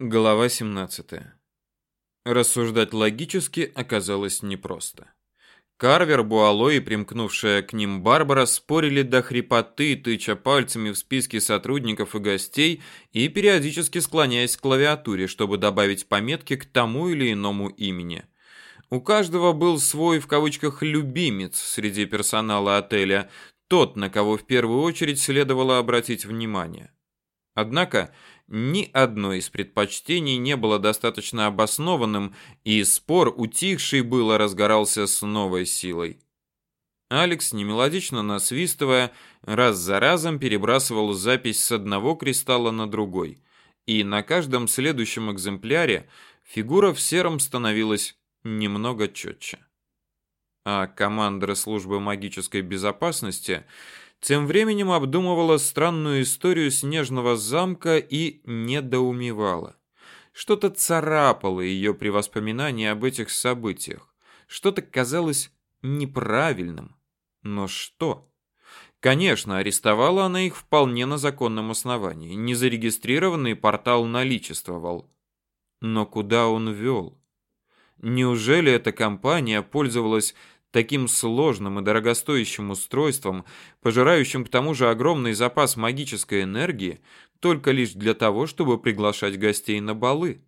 Глава 17. Рассуждать логически оказалось непросто. Карвер, Буало и примкнувшая к ним Барбара спорили до хрипоты, тыча пальцами в списке сотрудников и гостей и периодически склоняясь к клавиатуре, чтобы добавить пометки к тому или иному имени. У каждого был свой в кавычках любимец среди персонала отеля, тот, на кого в первую очередь следовало обратить внимание. Однако ни одно из предпочтений не было достаточно обоснованным, и спор, утихший было, разгорался с новой силой. Алекс, немелодично насвистывая, раз за разом перебрасывал запись с одного кристалла на другой, и на каждом следующем экземпляре фигура в сером становилась немного четче. А командиры службы магической безопасности – тем временем обдумывала странную историю снежного замка и недоумевала. Что-то царапало ее при воспоминании об этих событиях. Что-то казалось неправильным. Но что? Конечно, арестовала она их вполне на законном основании. Незарегистрированный портал наличествовал. Но куда он вел? Неужели эта компания пользовалась таким сложным и дорогостоящим устройством, пожирающим к тому же огромный запас магической энергии, только лишь для того, чтобы приглашать гостей на балы.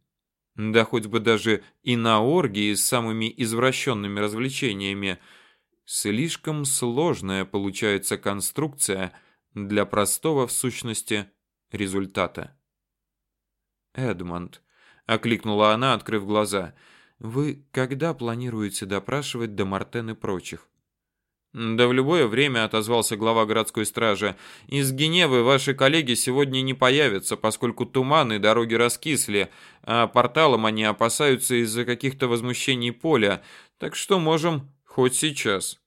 Да хоть бы даже и на оргии с самыми извращенными развлечениями. Слишком сложная получается конструкция для простого в сущности результата. «Эдмонд», — окликнула она, открыв глаза, — вы когда планируете допрашивать Демартен и прочих? Да в любое время отозвался глава городской стражи. Из Геневы ваши коллеги сегодня не появятся, поскольку туман и дороги раскисли, а порталом они опасаются из-за каких-то возмущений поля. Так что можем хоть сейчас.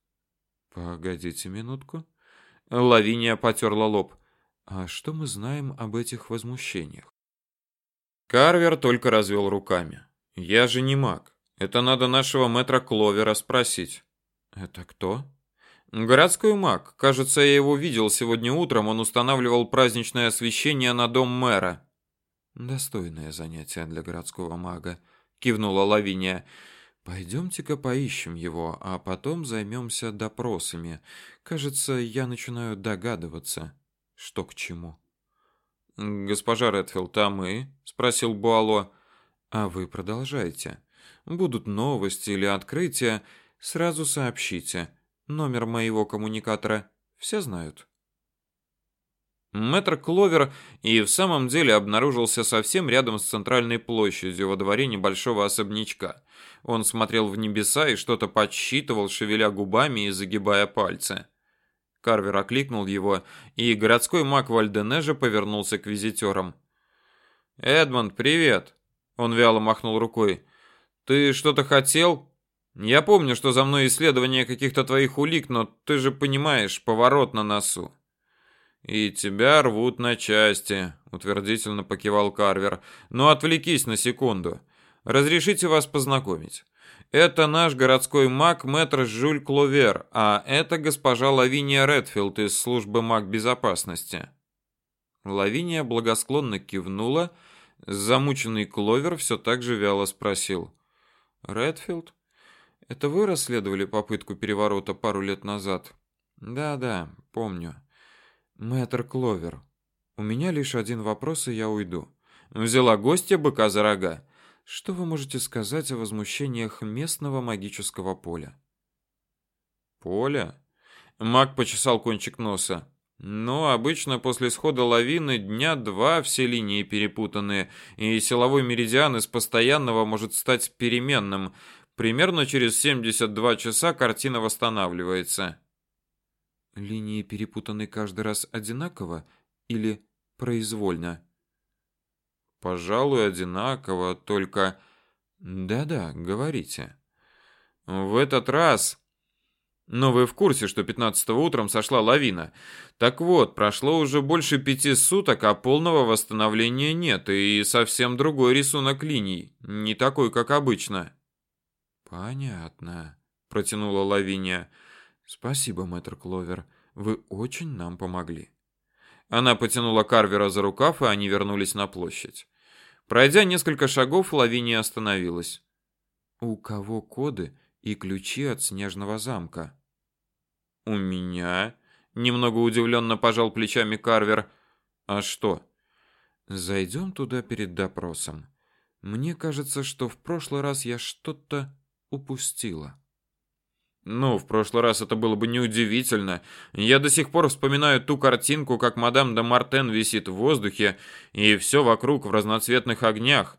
Погодите минутку. Лавиния потерла лоб. А что мы знаем об этих возмущениях? Карвер только развел руками. Я же не маг. Это надо нашего мэтра Кловера спросить. Это кто? Городской маг. Кажется, я его видел сегодня утром. Он устанавливал праздничное освещение на дом мэра. Достойное занятие для городского мага, кивнула Лавиния. Пойдемте-ка поищем его, а потом займемся допросами. Кажется, я начинаю догадываться, что к чему. Госпожа Редфилд, а мы? спросил Буало. А вы продолжайте. Будут новости или открытия, сразу сообщите. Номер моего коммуникатора все знают. Мэтр Кловер и в самом деле обнаружился совсем рядом с центральной площадью во дворе небольшого особнячка. Он смотрел в небеса и что-то подсчитывал, шевеля губами и загибая пальцы. Карвер окликнул его, и городской маг Вальденежа повернулся к визитерам. «Эдмонд, привет!» Он вяло махнул рукой. Ты что-то хотел? Я помню, что за мной исследование каких-то твоих улик, но ты же понимаешь, поворот на носу. И тебя рвут на части, утвердительно покивал Карвер. Но отвлекись на секунду. Разрешите вас познакомить. Это наш городской маг мэтр Жюль Кловер, а это госпожа Лавиния Редфилд из службы маг безопасности. Лавиния благосклонно кивнула Замученный Кловер все так же вяло спросил. «Редфилд? Это вы расследовали попытку переворота пару лет назад?» «Да-да, помню. Мэтр Кловер, у меня лишь один вопрос, и я уйду». Взяла гостья быка за рога. Что вы можете сказать о возмущениях местного магического поля? Поля? Маг почесал кончик носа. Но обычно после схода лавины дня два все линии перепутаны, и силовой меридиан из постоянного может стать переменным. Примерно через 72 часа картина восстанавливается. Линии перепутаны каждый раз одинаково или произвольно? Пожалуй, одинаково, только Да-да, говорите. В этот раз но вы в курсе, что 15 утром сошла лавина. Так вот, прошло уже больше пяти суток, а полного восстановления нет, и совсем другой рисунок линий, не такой, как обычно. Понятно, протянула Лавиния. Спасибо, мэтр Кловер. Вы очень нам помогли. Она потянула Карвера за рукав, и они вернулись на площадь. Пройдя несколько шагов, Лавиния остановилась. У кого коды и ключи от снежного замка? У меня, немного удивленно пожал плечами Карвер. А что? Зайдем туда перед допросом. Мне кажется, что в прошлый раз я что-то упустила. Ну, в прошлый раз это было бы неудивительно. Я до сих пор вспоминаю ту картинку, как мадам де Мартен висит в воздухе, и все вокруг в разноцветных огнях.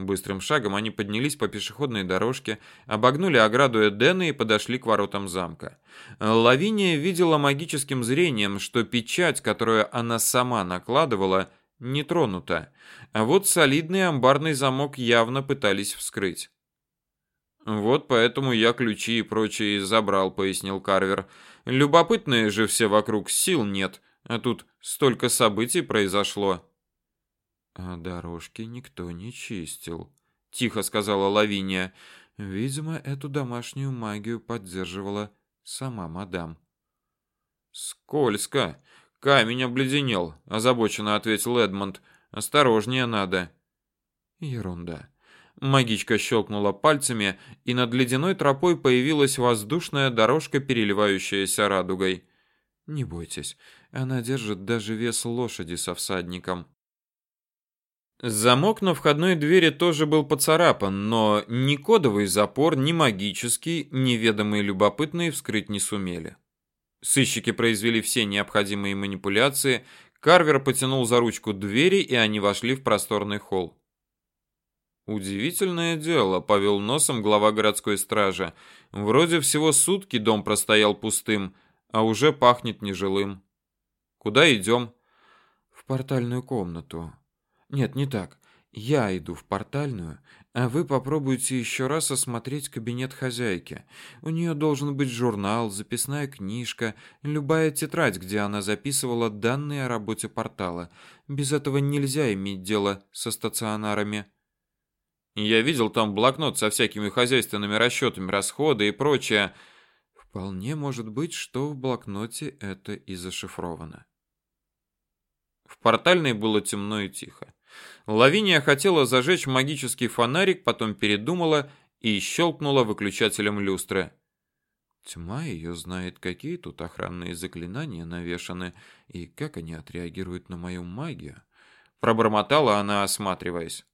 Быстрым шагом они поднялись по пешеходной дорожке, обогнули ограду Эдена и подошли к воротам замка. Лавиния видела магическим зрением, что печать, которую она сама накладывала, не тронута, а вот солидный амбарный замок явно пытались вскрыть. Вот поэтому я ключи и прочее забрал, пояснил Карвер. Любопытные же все вокруг, сил нет, а тут столько событий произошло. А дорожки никто не чистил, тихо сказала Лавиния. Видимо, эту домашнюю магию поддерживала сама мадам. Скользко. Камень обледенел, озабоченно ответил Эдмонд. Осторожнее надо. Ерунда. Магичка щелкнула пальцами, и над ледяной тропой появилась воздушная дорожка, переливающаяся радугой. Не бойтесь, она держит даже вес лошади со всадником. Замок на входной двери тоже был поцарапан, но ни кодовый запор, ни магический, ни ведомые любопытные вскрыть не сумели. Сыщики произвели все необходимые манипуляции, Карвер потянул за ручку двери, и они вошли в просторный холл. Удивительное дело, повел носом глава городской стражи. Вроде всего сутки дом простоял пустым, а уже пахнет нежилым. Куда идем? В портальную комнату. Нет, не так. Я иду в портальную, а вы попробуйте еще раз осмотреть кабинет хозяйки. У нее должен быть журнал, записная книжка, любая тетрадь, где она записывала данные о работе портала. Без этого нельзя иметь дело со стационарами. Я видел там блокнот со всякими хозяйственными расчетами, расходы и прочее. Вполне может быть, что в блокноте это и зашифровано. В портальной было темно и тихо. Лавиния хотела зажечь магический фонарик, потом передумала и щелкнула выключателем люстры. Тьма ее знает, какие тут охранные заклинания навешаны и как они отреагируют на мою магию. Пробормотала она, осматриваясь.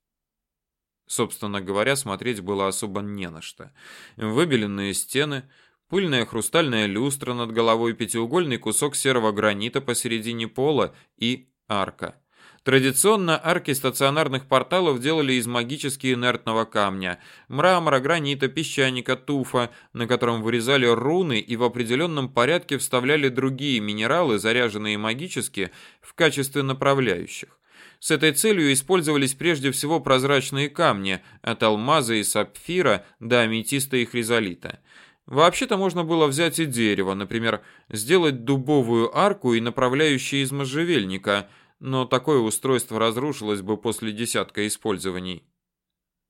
Собственно говоря, смотреть было особо не на что. Выбеленные стены, пыльная хрустальная люстра над головой, пятиугольный кусок серого гранита посередине пола и арка. Традиционно арки стационарных порталов делали из магически инертного камня, мрамора, гранита, песчаника, туфа, на котором вырезали руны и в определенном порядке вставляли другие минералы, заряженные магически, в качестве направляющих. С этой целью использовались прежде всего прозрачные камни, от алмаза и сапфира до аметиста и хризолита. Вообще-то можно было взять и дерево, например, сделать дубовую арку и направляющие из можжевельника, но такое устройство разрушилось бы после десятка использований.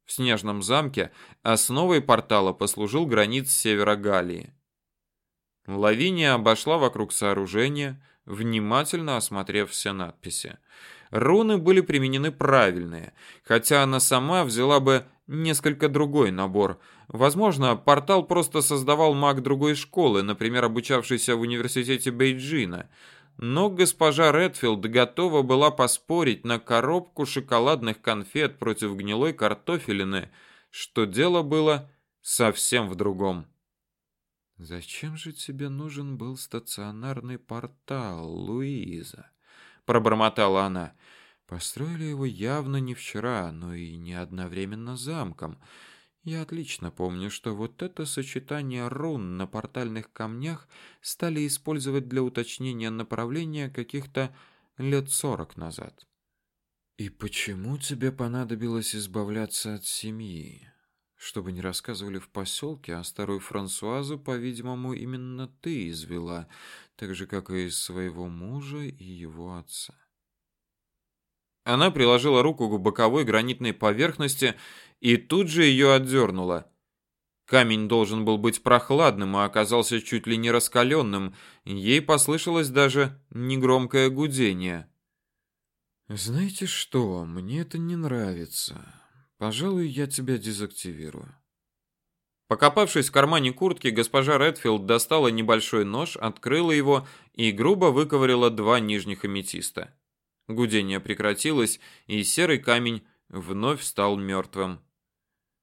В снежном замке основой портала послужил гранит севера Галлии. Лавиния обошла вокруг сооружения, внимательно осмотрев все надписи. Руны были применены правильные, хотя она сама взяла бы несколько другой набор. Возможно, портал просто создавал маг другой школы, например, обучавшийся в университете Бейджина. Но госпожа Редфилд готова была поспорить на коробку шоколадных конфет против гнилой картофелины, что дело было совсем в другом. Зачем же тебе нужен был стационарный портал, Луиза? пробормотала она. Построили его явно не вчера, но и не одновременно замком. Я отлично помню, что вот это сочетание рун на портальных камнях стали использовать для уточнения направления каких-то лет сорок назад. И почему тебе понадобилось избавляться от семьи? Чтобы не рассказывали в поселке, а старую Франсуазу, по-видимому, именно ты извела, так же, как и своего мужа и его отца. Она приложила руку к боковой гранитной поверхности и тут же ее отдернула. Камень должен был быть прохладным, а оказался чуть ли не раскаленным. Ей послышалось даже негромкое гудение. Знаете что, мне это не нравится. Пожалуй, я тебя дезактивирую. Покопавшись в кармане куртки, госпожа Редфилд достала небольшой нож, открыла его и грубо выковыряла два нижних аметиста. Гудение прекратилось, и серый камень вновь стал мертвым.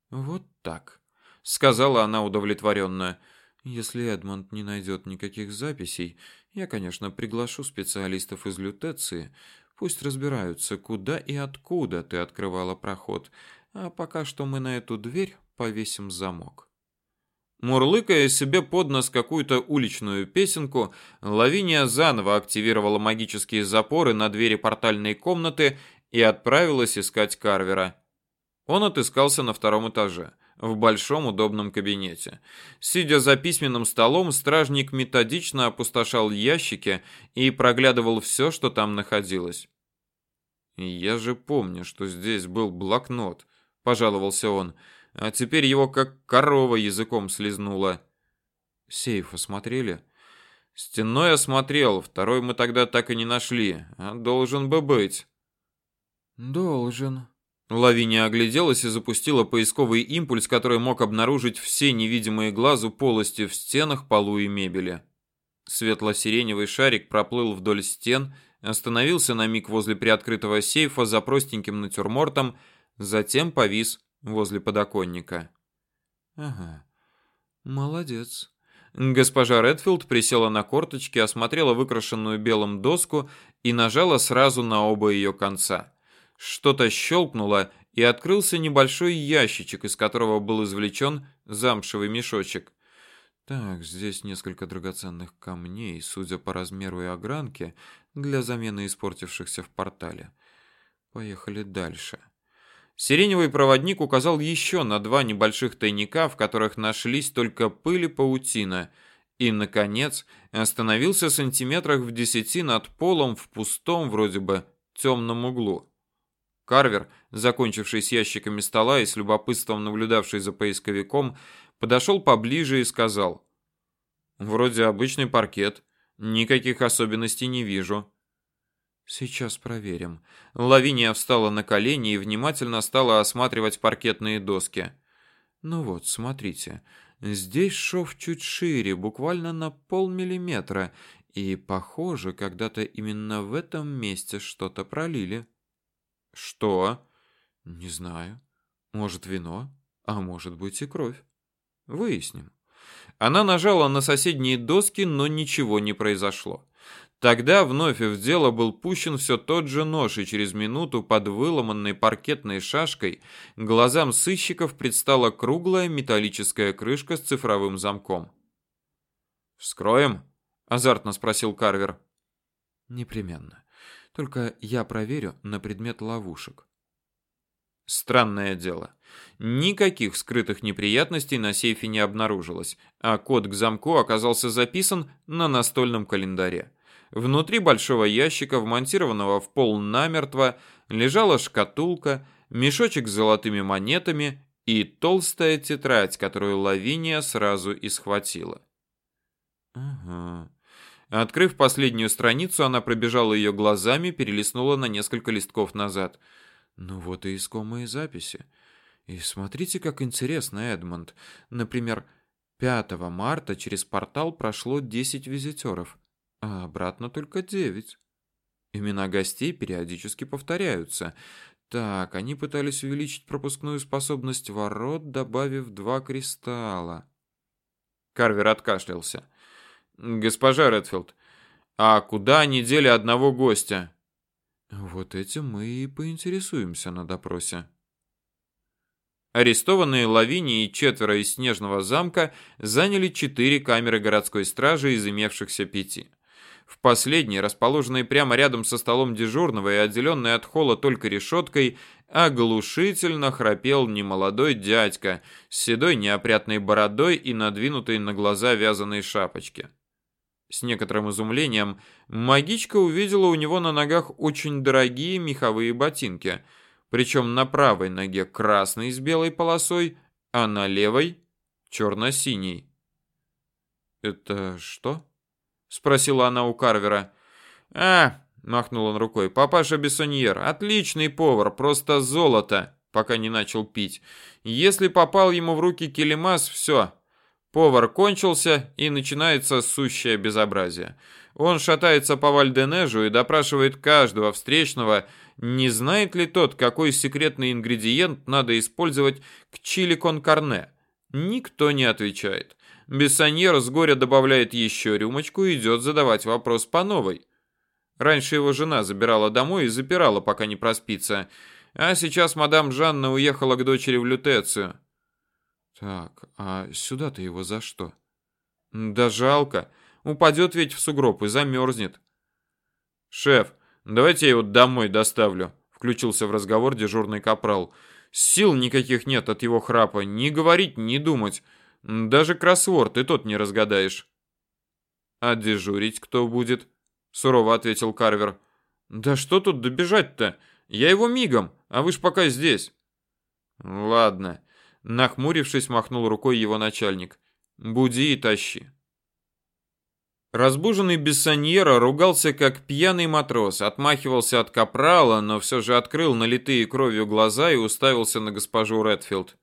«Вот так», — сказала она удовлетворенно. «Если Эдмонд не найдет никаких записей, я, конечно, приглашу специалистов из лютеции. Пусть разбираются, куда и откуда ты открывала проход, а пока что мы на эту дверь повесим замок». Мурлыкая себе под нос какую-то уличную песенку, Лавиния заново активировала магические запоры на двери портальной комнаты и отправилась искать Карвера. Он отыскался на втором этаже, в большом удобном кабинете. Сидя за письменным столом, стражник методично опустошал ящики и проглядывал все, что там находилось. «Я же помню, что здесь был блокнот», — пожаловался он, — а теперь его как корова языком слезнула. Сейф осмотрели? Стенной осмотрел, второй мы тогда так и не нашли, а должен бы быть. Должен. Лавиния огляделась и запустила поисковый импульс, который мог обнаружить все невидимые глазу полости в стенах, полу и мебели. Светло-сиреневый шарик проплыл вдоль стен, остановился на миг возле приоткрытого сейфа за простеньким натюрмортом, затем повис возле подоконника. Ага. Молодец. Госпожа Редфилд присела на корточки, осмотрела выкрашенную белым доску и нажала сразу на оба ее конца. Что-то щелкнуло, и открылся небольшой ящичек, из которого был извлечен замшевый мешочек. Так, здесь несколько драгоценных камней, судя по размеру и огранке, для замены испортившихся в портале. Поехали дальше. Сиреневый проводник указал еще на два небольших тайника, в которых нашлись только пыль и паутина, и, наконец, остановился сантиметрах в десяти над полом в пустом, вроде бы, темном углу. Карвер, закончивший с ящиками стола и с любопытством наблюдавший за поисковиком, подошел поближе и сказал. «Вроде обычный паркет. Никаких особенностей не вижу». Сейчас проверим. Лавиния встала на колени и внимательно стала осматривать паркетные доски. Ну вот, смотрите. Здесь шов чуть шире, буквально на полмиллиметра, и похоже, когда-то именно в этом месте что-то пролили. Что? Не знаю. Может, вино, а может быть и кровь. Выясним. Она нажала на соседние доски, но ничего не произошло. Тогда вновь в дело был пущен все тот же нож, и через минуту под выломанной паркетной шашкой глазам сыщиков предстала круглая металлическая крышка с цифровым замком. «Вскроем?» – азартно спросил Карвер. «Непременно. Только я проверю на предмет ловушек». Странное дело. Никаких скрытых неприятностей на сейфе не обнаружилось, а код к замку оказался записан на настольном календаре. Внутри большого ящика, вмонтированного в пол намертво, лежала шкатулка, мешочек с золотыми монетами и толстая тетрадь, которую Лавиния сразу и схватила. Ага. Открыв последнюю страницу, она пробежала ее глазами, перелистнула на несколько листков назад. Ну вот и искомые записи. И смотрите, как интересно, Эдмонд. Например, 5 марта через портал прошло 10 визитеров а обратно только девять. Имена гостей периодически повторяются. Так, они пытались увеличить пропускную способность ворот, добавив два кристалла. Карвер откашлялся. Госпожа Редфилд, а куда они дели одного гостя? Вот этим мы и поинтересуемся на допросе. Арестованные Лавини и четверо из Снежного замка заняли четыре камеры городской стражи из имевшихся пяти. В последней, расположенной прямо рядом со столом дежурного и отделенной от холла только решеткой, оглушительно храпел немолодой дядька с седой неопрятной бородой и надвинутой на глаза вязаной шапочке. С некоторым изумлением магичка увидела у него на ногах очень дорогие меховые ботинки, причем на правой ноге красный с белой полосой, а на левой черно-синий. «Это что?» Спросила она у Карвера. А, махнул он рукой. Папаша Бессоньер, отличный повар, просто золото, пока не начал пить. Если попал ему в руки килимас, все. Повар кончился, и начинается сущее безобразие. Он шатается по Вальденежу и допрашивает каждого встречного, не знает ли тот, какой секретный ингредиент надо использовать к чили кон карне. Никто не отвечает. Бессоньер с горя добавляет еще рюмочку и идет задавать вопрос по новой. Раньше его жена забирала домой и запирала, пока не проспится. А сейчас мадам Жанна уехала к дочери в Лютецию. Так, а сюда-то его за что? Да жалко. Упадет ведь в сугроб и замерзнет. Шеф, давайте я его домой доставлю, включился в разговор дежурный капрал. Сил никаких нет от его храпа, ни говорить, ни думать. Даже кроссворд и тот не разгадаешь. А дежурить кто будет? сурово ответил Карвер. Да что тут добежать-то? Я его мигом, а вы ж пока здесь. Ладно, нахмурившись, махнул рукой его начальник. Буди и тащи. Разбуженный Бессоньера ругался как пьяный матрос, отмахивался от капрала, но все же открыл налитые кровью глаза и уставился на госпожу Редфилд.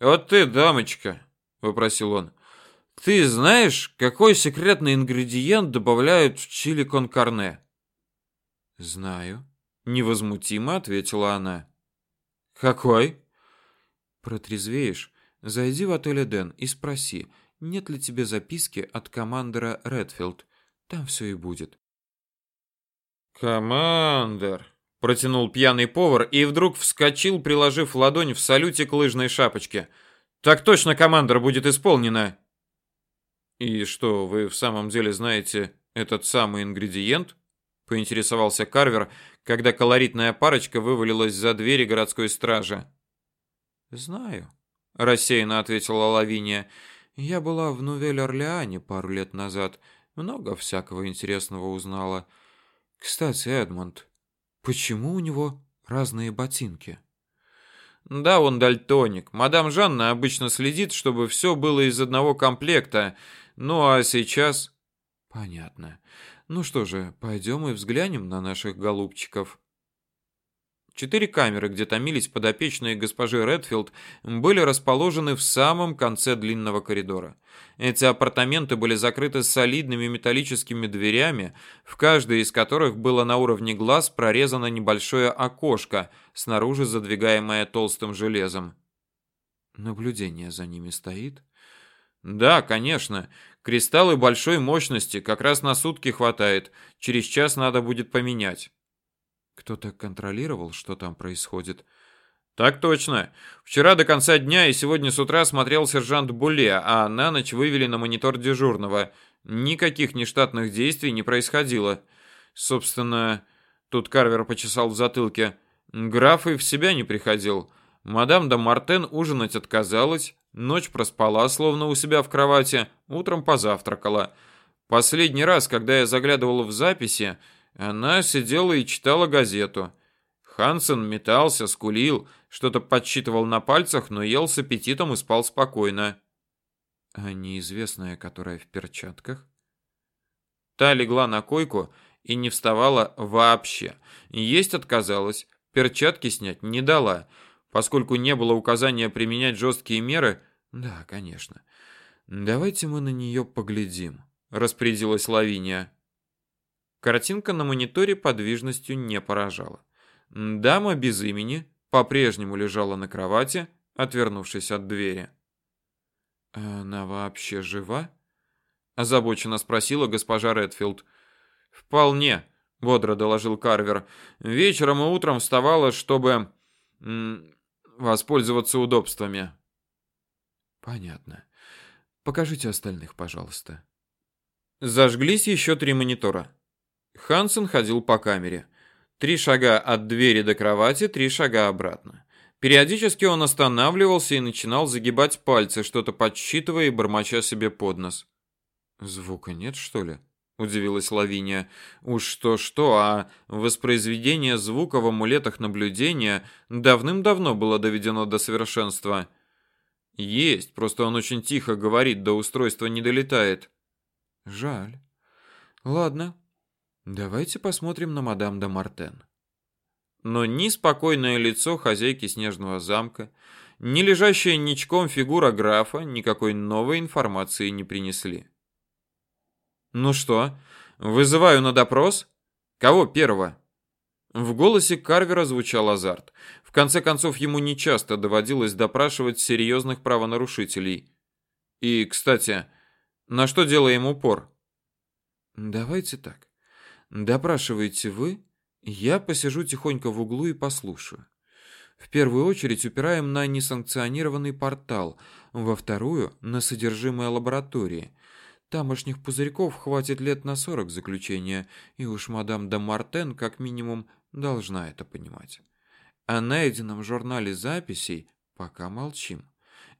«Вот ты, дамочка», — вопросил он, — «ты знаешь, какой секретный ингредиент добавляют в чили кон карне?» «Знаю», — невозмутимо ответила она. «Какой?» «Протрезвеешь, зайди в отель Эден и спроси, нет ли тебе записки от командора Редфилд. Там все и будет. Командор, протянул пьяный повар и вдруг вскочил, приложив ладонь в салюте к лыжной шапочке. Так точно, командор, будет исполнено. И что, вы в самом деле знаете этот самый ингредиент? поинтересовался Карвер, когда колоритная парочка вывалилась за двери городской стражи. Знаю, рассеянно ответила Лавиния. Я была в Нувель-Орлеане пару лет назад, много всякого интересного узнала. Кстати, Эдмонд, почему у него разные ботинки? Да, он дальтоник. Мадам Жанна обычно следит, чтобы все было из одного комплекта. Ну а сейчас Понятно. Ну что же, пойдем и взглянем на наших голубчиков. Четыре камеры, где томились подопечные госпожи Редфилд, были расположены в самом конце длинного коридора. Эти апартаменты были закрыты солидными металлическими дверями, в каждой из которых было на уровне глаз прорезано небольшое окошко, снаружи задвигаемое толстым железом. Наблюдение за ними стоит? Да, конечно. Кристаллы большой мощности, как раз на сутки хватает. Через час надо будет поменять. Кто-то контролировал, что там происходит? Так точно. Вчера до конца дня и сегодня с утра смотрел сержант Буле, а на ночь вывели на монитор дежурного. Никаких нештатных действий не происходило. Собственно, тут Карвер почесал в затылке. Граф и в себя не приходил. Мадам де Мартен ужинать отказалась, ночь проспала, словно у себя в кровати, утром позавтракала. Последний раз, когда я заглядывал в записи, она сидела и читала газету. Хансен метался, скулил, что-то подсчитывал на пальцах, но ел с аппетитом и спал спокойно. А неизвестная, которая в перчатках? Та легла на койку и не вставала вообще. Есть отказалась, перчатки снять не дала. Поскольку не было указания применять жесткие меры, да, конечно. Давайте мы на нее поглядим, распорядилась Лавиния. Картинка на мониторе подвижностью не поражала. Дама без имени по-прежнему лежала на кровати, отвернувшись от двери. Она вообще жива? озабоченно спросила госпожа Редфилд. Вполне, бодро доложил Карвер. Вечером и утром вставала, чтобы воспользоваться удобствами. Понятно. Покажите остальных, пожалуйста. Зажглись еще три монитора. Хансен ходил по камере. Три шага от двери до кровати, три шага обратно. Периодически он останавливался и начинал загибать пальцы, что-то подсчитывая и бормоча себе под нос. «Звука нет, что ли?» – удивилась Лавиния. «Уж что-что, а воспроизведение звука в амулетах наблюдения давным-давно было доведено до совершенства». «Есть, просто он очень тихо говорит, до устройства не долетает». «Жаль. Ладно, Давайте посмотрим на мадам де Мартен. Но ни спокойное лицо хозяйки снежного замка, ни лежащая ничком фигура графа никакой новой информации не принесли. Ну что, вызываю на допрос? Кого первого? В голосе Карвера звучал азарт. В конце концов, ему нечасто доводилось допрашивать серьезных правонарушителей. И, кстати, на что делаем упор? Давайте так. Допрашиваете вы, я посижу тихонько в углу и послушаю. В первую очередь упираем на несанкционированный портал, во вторую на содержимое лаборатории. Тамошних пузырьков хватит лет на сорок заключения, и уж мадам де Мартен как минимум должна это понимать. О найденном журнале записей пока молчим.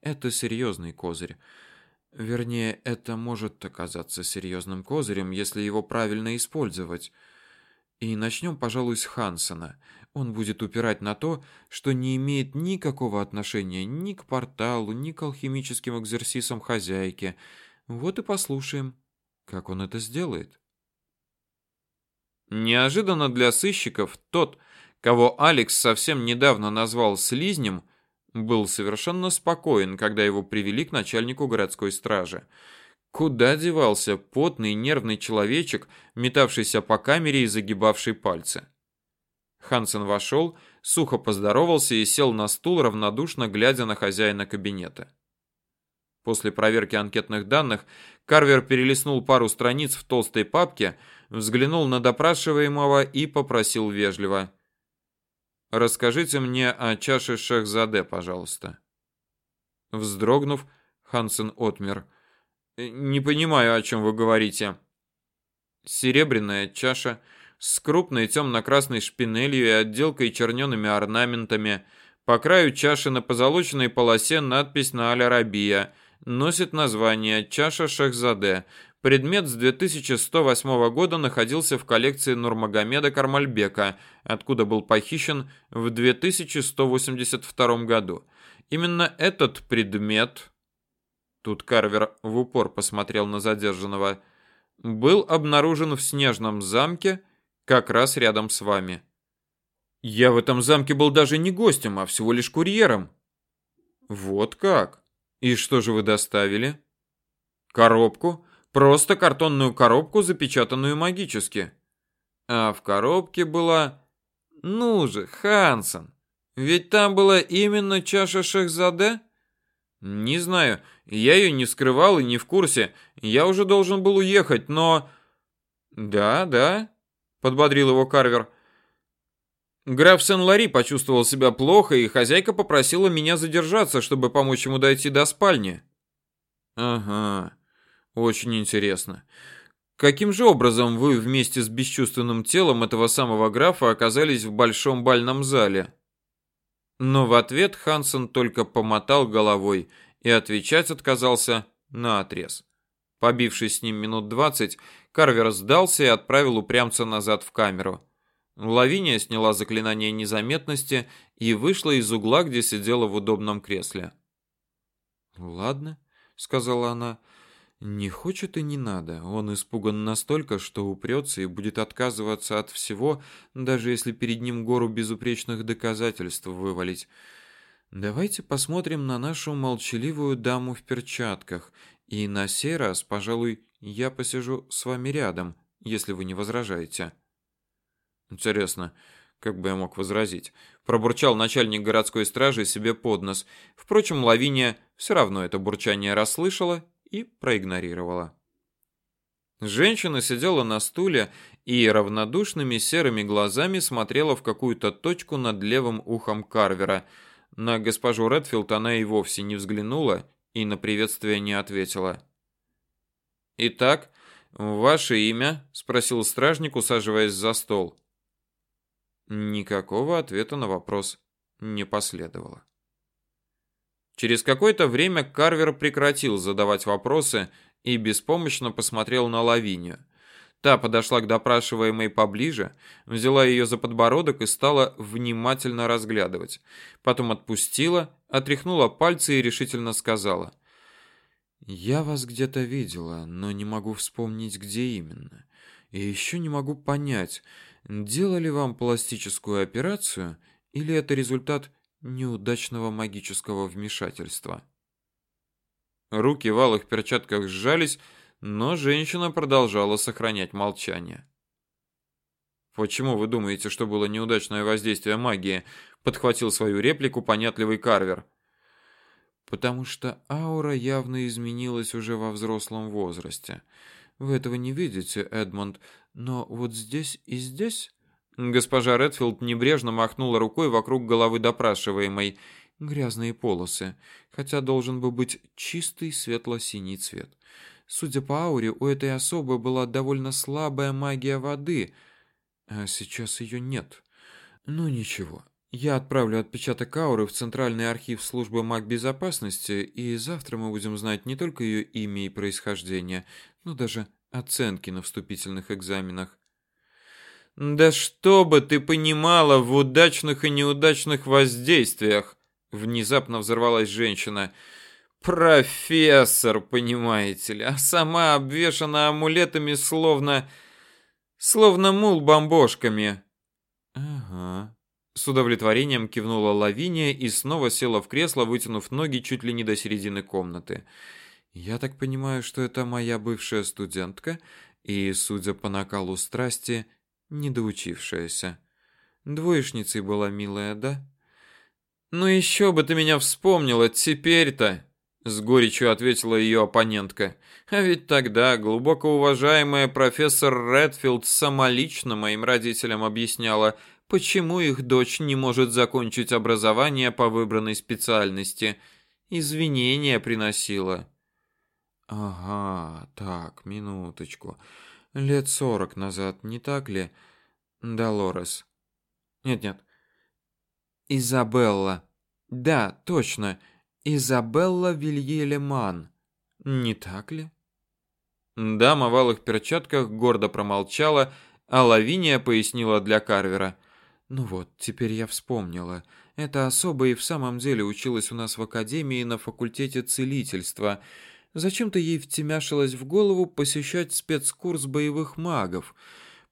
Это серьезный козырь. Вернее, это может оказаться серьезным козырем, если его правильно использовать. И начнем, пожалуй, с Хансона. Он будет упирать на то, что не имеет никакого отношения ни к порталу, ни к алхимическим экзерсисам хозяйки. Вот и послушаем, как он это сделает. Неожиданно для сыщиков тот, кого Алекс совсем недавно назвал слизнем, был совершенно спокоен, когда его привели к начальнику городской стражи. Куда девался потный нервный человечек, метавшийся по камере и загибавший пальцы? Хансен вошел, сухо поздоровался и сел на стул, равнодушно глядя на хозяина кабинета. После проверки анкетных данных Карвер перелистнул пару страниц в толстой папке, взглянул на допрашиваемого и попросил вежливо: "Расскажите мне о чаше Шехзаде, пожалуйста". Вздрогнув, Хансен отмер. "Не понимаю, о чем вы говорите". Серебряная чаша с крупной темно-красной шпинелью и отделкой чернеными орнаментами. По краю чаши на позолоченной полосе надпись на аль-Арабия. Носит название «Чаша Шахзаде». Предмет с 2108 года находился в коллекции Нурмагомеда Кармальбека, откуда был похищен в 2182 году. Именно этот предмет, тут Карвер в упор посмотрел на задержанного, был обнаружен в Снежном замке как раз рядом с вами. Я в этом замке был даже не гостем, а всего лишь курьером. Вот как? И что же вы доставили? Коробку, просто картонную коробку, запечатанную магически. А в коробке была Ну же, Хансен, ведь там была именно чаша Шехзаде? Не знаю, я ее не скрывал и не в курсе. Я уже должен был уехать, но Да, да, подбодрил его Карвер. Граф Сен-Лари почувствовал себя плохо, и хозяйка попросила меня задержаться, чтобы помочь ему дойти до спальни. Ага. Очень интересно. Каким же образом вы вместе с бесчувственным телом этого самого графа оказались в большом бальном зале? Но в ответ Хансен только помотал головой и отвечать отказался на отрез. Побившись с ним минут двадцать, Карвер сдался и отправил упрямца назад в камеру. Лавиния сняла заклинание незаметности и вышла из угла, где сидела в удобном кресле. "Ладно", сказала она. "Не хочет и не надо. Он испуган настолько, что упрется и будет отказываться от всего, даже если перед ним гору безупречных доказательств вывалить. Давайте посмотрим на нашу молчаливую даму в перчатках и на сей раз, пожалуй, я посижу с вами рядом, если вы не возражаете. Интересно, как бы я мог возразить? Пробурчал начальник городской стражи себе под нос. Впрочем, Лавиния все равно это бурчание расслышала и проигнорировала. Женщина сидела на стуле и равнодушными серыми глазами смотрела в какую-то точку над левым ухом Карвера. На госпожу Редфилд она и вовсе не взглянула и на приветствие не ответила. «Итак, ваше имя?» – спросил стражник, усаживаясь за стол. Никакого ответа на вопрос не последовало. Через какое-то время Карвер прекратил задавать вопросы и беспомощно посмотрел на Лавинию. Та подошла к допрашиваемой поближе, взяла ее за подбородок и стала внимательно разглядывать. Потом отпустила, отряхнула пальцы и решительно сказала: "Я вас где-то видела, но не могу вспомнить, где именно. И еще не могу понять, делали вам пластическую операцию или это результат неудачного магического вмешательства. Руки в алых перчатках сжались, но женщина продолжала сохранять молчание. Почему вы думаете, что было неудачное воздействие магии? подхватил свою реплику понятливый Карвер. Потому что аура явно изменилась уже во взрослом возрасте. Вы этого не видите, Эдмонд, но вот здесь и здесь Госпожа Редфилд небрежно махнула рукой вокруг головы допрашиваемой. Грязные полосы, хотя должен бы быть чистый светло-синий цвет. Судя по ауре, у этой особы была довольно слабая магия воды, а сейчас ее нет. Ну ничего. Я отправлю отпечаток ауры в Центральный архив службы магбезопасности, и завтра мы будем знать не только ее имя и происхождение, но даже оценки на вступительных экзаменах. Да что бы ты понимала в удачных и неудачных воздействиях? Внезапно взорвалась женщина. Профессор, понимаете ли, а сама обвешана амулетами словно словно мул бомбошками. Ага. С удовлетворением кивнула Лавиния и снова села в кресло, вытянув ноги чуть ли не до середины комнаты. Я так понимаю, что это моя бывшая студентка, и, судя по накалу страсти, недоучившаяся. Двоечницей была милая, да? Ну еще бы ты меня вспомнила теперь-то, с горечью ответила ее оппонентка. А ведь тогда глубоко уважаемая профессор Редфилд самолично моим родителям объясняла, почему их дочь не может закончить образование по выбранной специальности. Извинения приносила. Ага, так, минуточку. Лет сорок назад, не так ли? Долорес. Нет-нет. Изабелла. Да, точно. Изабелла Вильелеман. Не так ли? Дама в алых перчатках гордо промолчала, а Лавиния пояснила для Карвера. Ну вот, теперь я вспомнила. Эта особа и в самом деле училась у нас в академии на факультете целительства. Зачем-то ей втемяшилось в голову посещать спецкурс боевых магов.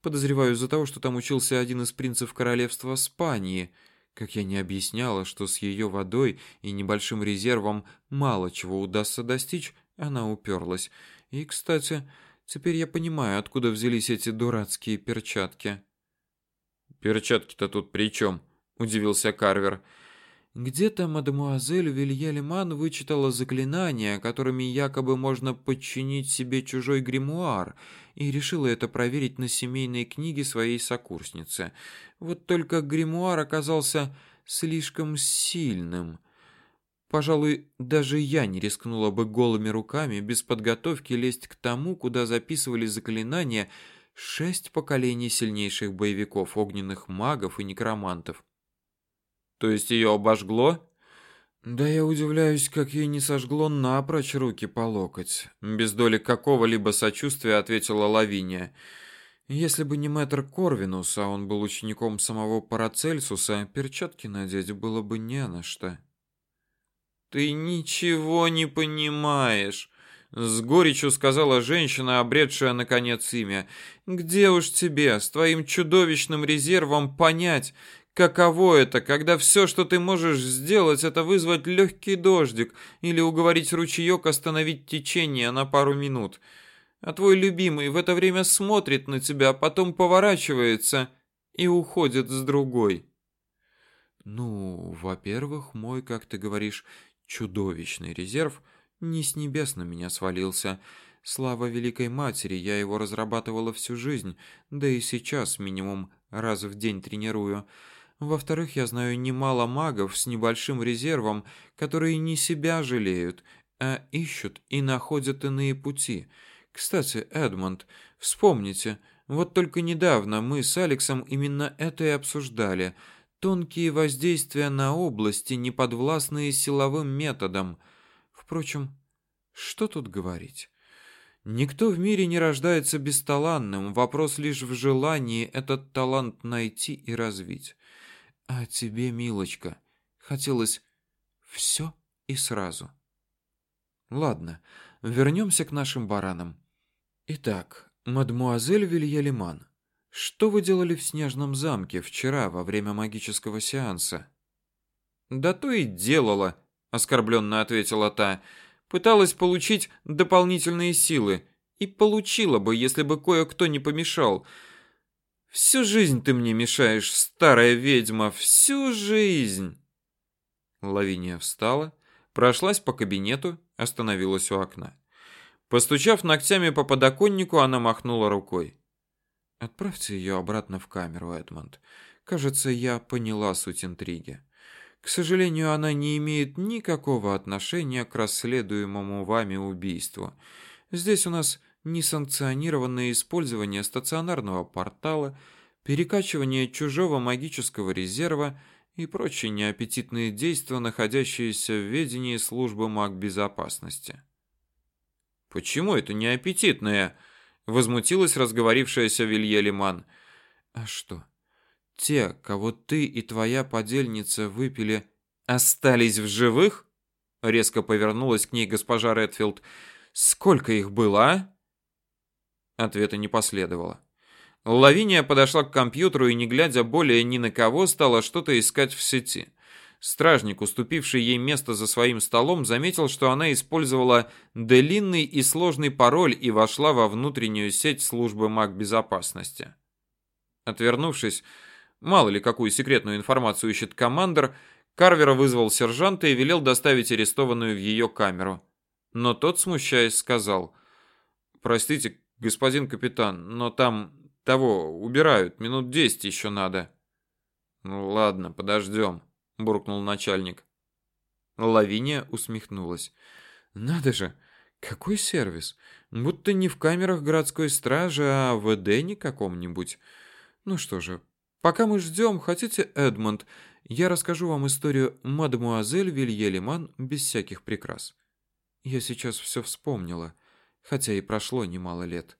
Подозреваю из-за того, что там учился один из принцев королевства Испании. Как я не объясняла, что с ее водой и небольшим резервом мало чего удастся достичь, она уперлась. И, кстати, теперь я понимаю, откуда взялись эти дурацкие перчатки. Перчатки-то тут при чем? удивился Карвер. Где-то мадемуазель Вильялеман вычитала заклинания, которыми якобы можно подчинить себе чужой гримуар, и решила это проверить на семейной книге своей сокурсницы. Вот только гримуар оказался слишком сильным. Пожалуй, даже я не рискнула бы голыми руками без подготовки лезть к тому, куда записывали заклинания шесть поколений сильнейших боевиков, огненных магов и некромантов. То есть ее обожгло? Да я удивляюсь, как ей не сожгло напрочь руки по локоть. Без доли какого-либо сочувствия ответила Лавиния. Если бы не мэтр Корвинус, а он был учеником самого Парацельсуса, перчатки надеть было бы не на что. Ты ничего не понимаешь, с горечью сказала женщина, обретшая наконец имя. Где уж тебе с твоим чудовищным резервом понять, Каково это, когда все, что ты можешь сделать, это вызвать легкий дождик или уговорить ручеек остановить течение на пару минут. А твой любимый в это время смотрит на тебя, потом поворачивается и уходит с другой. Ну, во-первых, мой, как ты говоришь, чудовищный резерв не с небес на меня свалился. Слава великой матери, я его разрабатывала всю жизнь, да и сейчас минимум раз в день тренирую. Во-вторых, я знаю немало магов с небольшим резервом, которые не себя жалеют, а ищут и находят иные пути. Кстати, Эдмонд, вспомните, вот только недавно мы с Алексом именно это и обсуждали. Тонкие воздействия на области, не подвластные силовым методам. Впрочем, что тут говорить? Никто в мире не рождается бесталанным, вопрос лишь в желании этот талант найти и развить. А тебе, милочка, хотелось все и сразу. Ладно, вернемся к нашим баранам. Итак, Мадмуазель Вильялиман, что вы делали в снежном замке вчера во время магического сеанса? Да то и делала, оскорбленно ответила та. Пыталась получить дополнительные силы и получила бы, если бы кое-кто не помешал. Всю жизнь ты мне мешаешь, старая ведьма, всю жизнь. Лавиния встала, прошлась по кабинету, остановилась у окна. Постучав ногтями по подоконнику, она махнула рукой. Отправьте ее обратно в камеру, Эдмонд. Кажется, я поняла суть интриги. К сожалению, она не имеет никакого отношения к расследуемому вами убийству. Здесь у нас несанкционированное использование стационарного портала, перекачивание чужого магического резерва и прочие неаппетитные действия, находящиеся в ведении службы магбезопасности. Почему это неаппетитное? возмутилась разговорившаяся Вилье Лиман. А что? Те, кого ты и твоя подельница выпили, остались в живых? резко повернулась к ней госпожа Редфилд. Сколько их было, а? Ответа не последовало. Лавиния подошла к компьютеру и, не глядя более ни на кого, стала что-то искать в сети. Стражник, уступивший ей место за своим столом, заметил, что она использовала длинный и сложный пароль и вошла во внутреннюю сеть службы магбезопасности. Отвернувшись, мало ли какую секретную информацию ищет командир, Карвера вызвал сержанта и велел доставить арестованную в ее камеру. Но тот, смущаясь, сказал: "Простите, господин капитан, но там того убирают, минут десять еще надо". "Ну ладно, подождем», — буркнул начальник. Лавиния усмехнулась. "Надо же, какой сервис! Будто не в камерах городской стражи, а в Эдене каком-нибудь. Ну что же, пока мы ждем, хотите, Эдмонд, я расскажу вам историю мадемуазель Вильелиман без всяких прикрас. Я сейчас все вспомнила, хотя и прошло немало лет.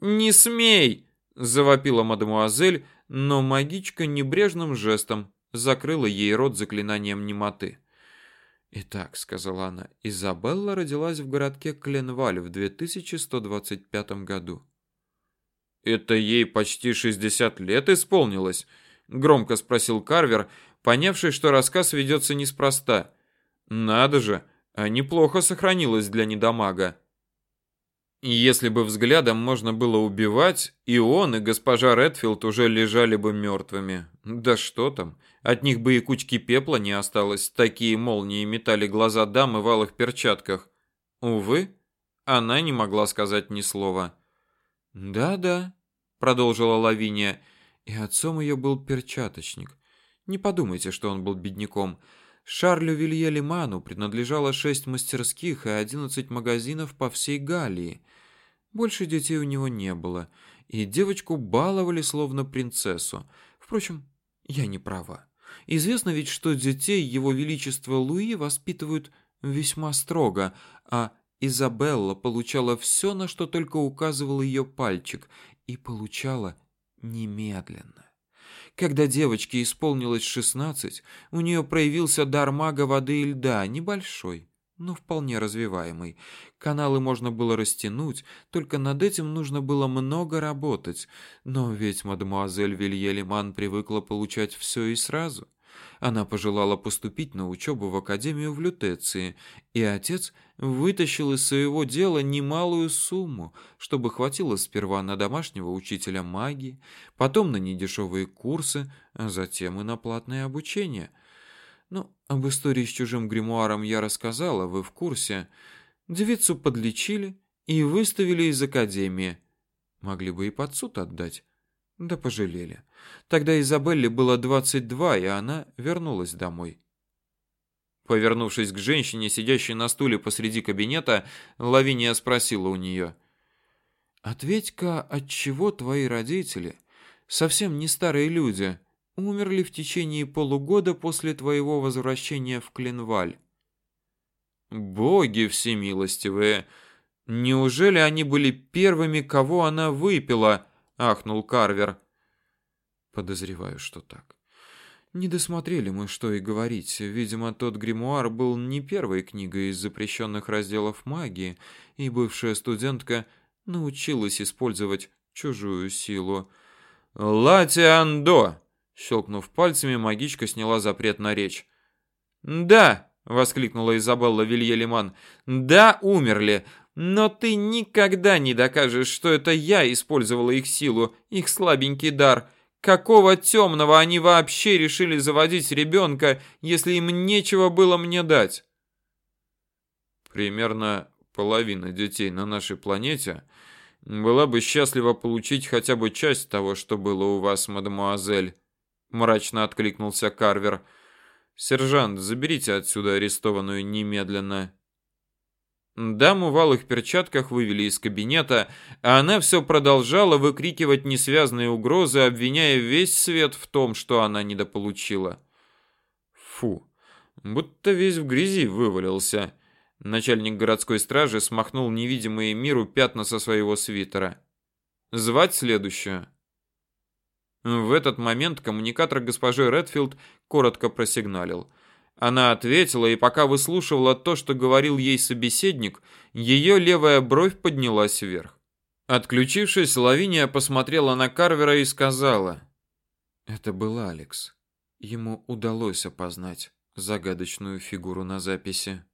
Не смей, завопила мадемуазель, но магичка небрежным жестом закрыла ей рот заклинанием немоты. Итак, сказала она, Изабелла родилась в городке Кленваль в 2125 году. Это ей почти 60 лет исполнилось, громко спросил Карвер, понявший, что рассказ ведется неспроста. Надо же, а неплохо сохранилась для недомага. Если бы взглядом можно было убивать, и он, и госпожа Редфилд уже лежали бы мертвыми. Да что там, от них бы и кучки пепла не осталось, такие молнии метали глаза дамы в алых перчатках. Увы, она не могла сказать ни слова. «Да-да», — продолжила Лавиния, — «и отцом ее был перчаточник. Не подумайте, что он был бедняком. Шарлю Вилье Лиману принадлежало шесть мастерских и одиннадцать магазинов по всей Галлии. Больше детей у него не было, и девочку баловали словно принцессу. Впрочем, я не права. Известно ведь, что детей его величества Луи воспитывают весьма строго, а Изабелла получала все, на что только указывал ее пальчик, и получала немедленно. Когда девочке исполнилось шестнадцать, у нее проявился дар мага воды и льда, небольшой, но вполне развиваемый. Каналы можно было растянуть, только над этим нужно было много работать. Но ведь мадемуазель Вильелиман привыкла получать все и сразу. Она пожелала поступить на учебу в академию в Лютеции, и отец вытащил из своего дела немалую сумму, чтобы хватило сперва на домашнего учителя магии, потом на недешевые курсы, а затем и на платное обучение. Ну, об истории с чужим гримуаром я рассказала, вы в курсе. Девицу подлечили и выставили из академии. Могли бы и под суд отдать. Да пожалели. Тогда Изабелле было 22, и она вернулась домой. Повернувшись к женщине, сидящей на стуле посреди кабинета, Лавиния спросила у нее. «Ответь-ка, от чего твои родители, совсем не старые люди, умерли в течение полугода после твоего возвращения в Кленваль?» «Боги всемилостивые! Неужели они были первыми, кого она выпила?» — ахнул Карвер. Подозреваю, что так. Не досмотрели мы, что и говорить. Видимо, тот гримуар был не первой книгой из запрещенных разделов магии, и бывшая студентка научилась использовать чужую силу. «Латиандо!» Щелкнув пальцами, магичка сняла запрет на речь. «Да!» — воскликнула Изабелла Вильелиман. «Да, умерли! Но ты никогда не докажешь, что это я использовала их силу, их слабенький дар. Какого темного они вообще решили заводить ребенка, если им нечего было мне дать?» Примерно половина детей на нашей планете была бы счастлива получить хотя бы часть того, что было у вас, мадемуазель, мрачно откликнулся Карвер. Сержант, заберите отсюда арестованную немедленно. Даму в алых перчатках вывели из кабинета, а она все продолжала выкрикивать несвязные угрозы, обвиняя весь свет в том, что она недополучила. Фу, будто весь в грязи вывалился. Начальник городской стражи смахнул невидимые миру пятна со своего свитера. Звать следующую. В этот момент коммуникатор госпожи Редфилд коротко просигналил. Она ответила, и пока выслушивала то, что говорил ей собеседник, ее левая бровь поднялась вверх. Отключившись, Лавиния посмотрела на Карвера и сказала: "Это был Алекс. Ему удалось опознать загадочную фигуру на записи".